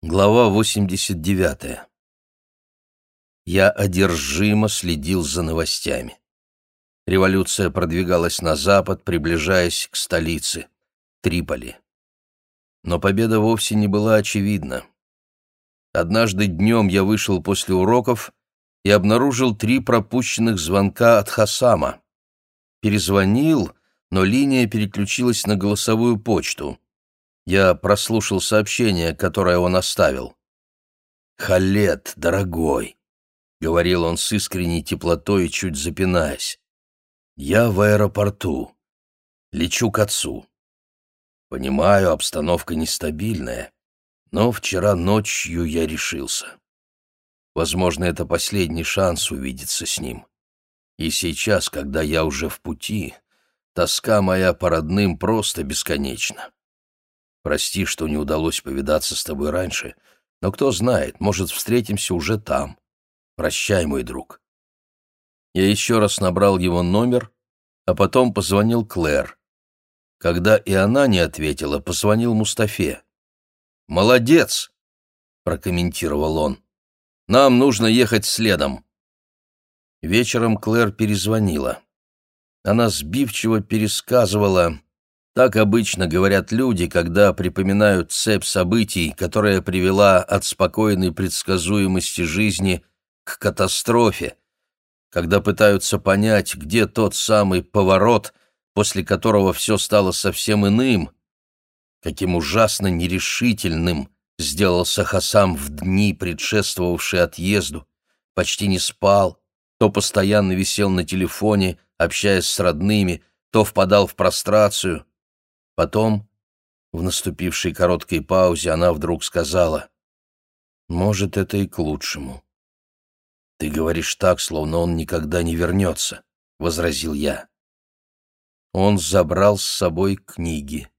Глава 89. Я одержимо следил за новостями. Революция продвигалась на запад, приближаясь к столице, Триполи. Но победа вовсе не была очевидна. Однажды днем я вышел после уроков и обнаружил три пропущенных звонка от Хасама. Перезвонил, но линия переключилась на голосовую почту. Я прослушал сообщение, которое он оставил. «Халет, дорогой», — говорил он с искренней теплотой чуть запинаясь, — «я в аэропорту. Лечу к отцу. Понимаю, обстановка нестабильная, но вчера ночью я решился. Возможно, это последний шанс увидеться с ним. И сейчас, когда я уже в пути, тоска моя по родным просто бесконечна. Прости, что не удалось повидаться с тобой раньше, но кто знает, может, встретимся уже там. Прощай, мой друг». Я еще раз набрал его номер, а потом позвонил Клэр. Когда и она не ответила, позвонил Мустафе. «Молодец!» — прокомментировал он. «Нам нужно ехать следом». Вечером Клэр перезвонила. Она сбивчиво пересказывала так обычно говорят люди, когда припоминают цепь событий, которая привела от спокойной предсказуемости жизни к катастрофе, когда пытаются понять, где тот самый поворот, после которого все стало совсем иным, каким ужасно нерешительным сделался Хасам в дни, предшествовавшие отъезду, почти не спал, то постоянно висел на телефоне, общаясь с родными, то впадал в прострацию, Потом, в наступившей короткой паузе, она вдруг сказала, «Может, это и к лучшему». «Ты говоришь так, словно он никогда не вернется», — возразил я. Он забрал с собой книги.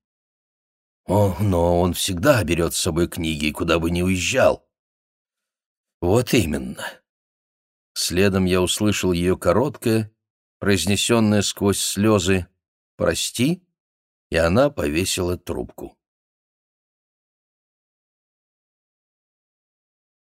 «О, но он всегда берет с собой книги, куда бы ни уезжал». «Вот именно». Следом я услышал ее короткое, произнесенное сквозь слезы «Прости, и она повесила трубку.